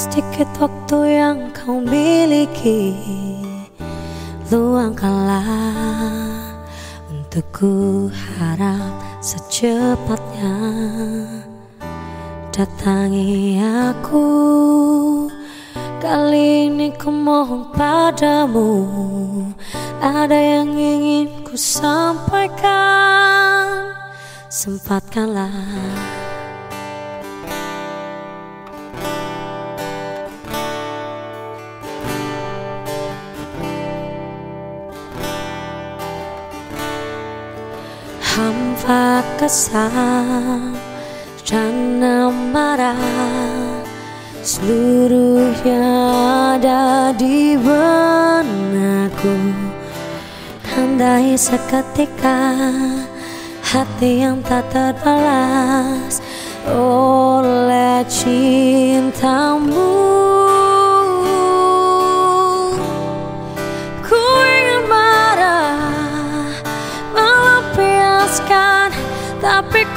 Sedikit waktu yang kau miliki. Luangkanlah Untuk ku harap secepatnya. Datangi aku. Kali ini ku mohon padamu. Ada yang ingin ku sampaikan? Sempatkanlah hampa kesal dan amarah Seluruhnya ada di benakku. Andai seketika hati yang tak terbalas oleh cintamu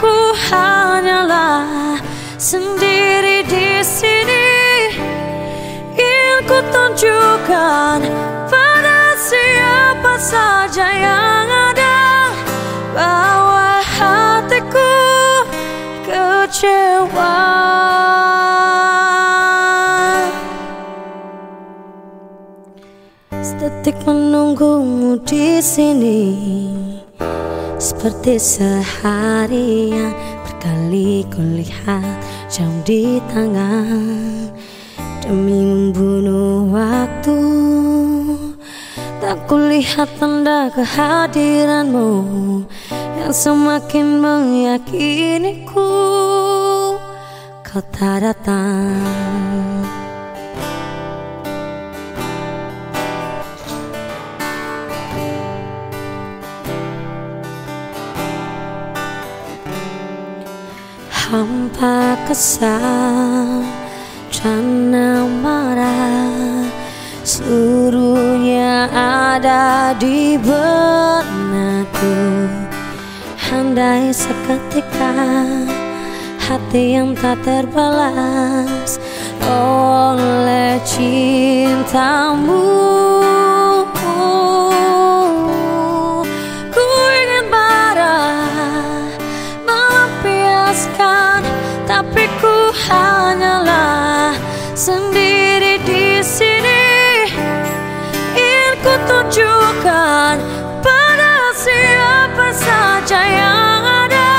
tapi ku hanyalah sendiri di sini. Ingin ku tunjukkan pada siapa saja yang ada. Bahwa hatiku kecewa. Sedetik menunggumu di sini seperti seharian Berkali kulihat jam di tangan. Demi membunuh waktu Tak kulihat tanda kehadiranmu Yang semakin meyakiniku. Kau tak datang hampa kesal dan marah Seluruhnya ada di benakku. Handai seketika hati yang tak terbalas Oleh cintamu siapa saja yang ada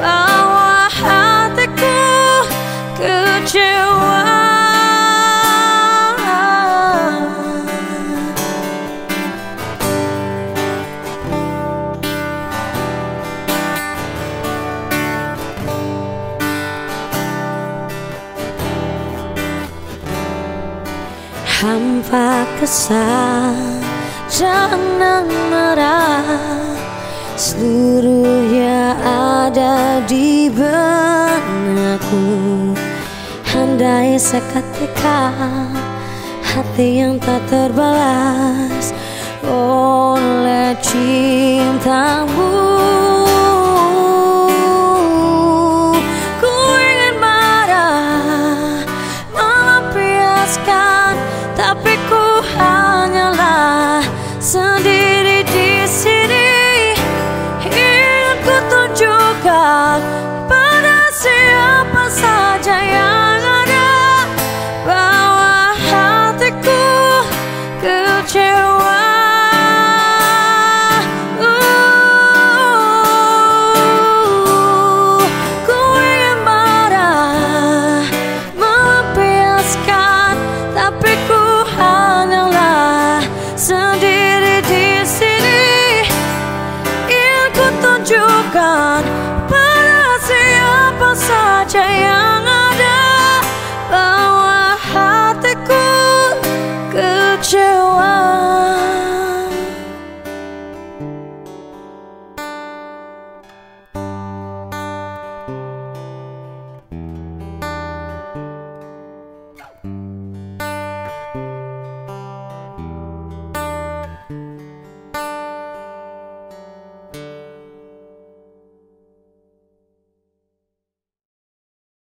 bahwa hatiku kecewa. Hampa kesal jangan marah seluruhnya ada di benakku. Handai seketika hati yang tak terbalas oleh cintamu 찾아야.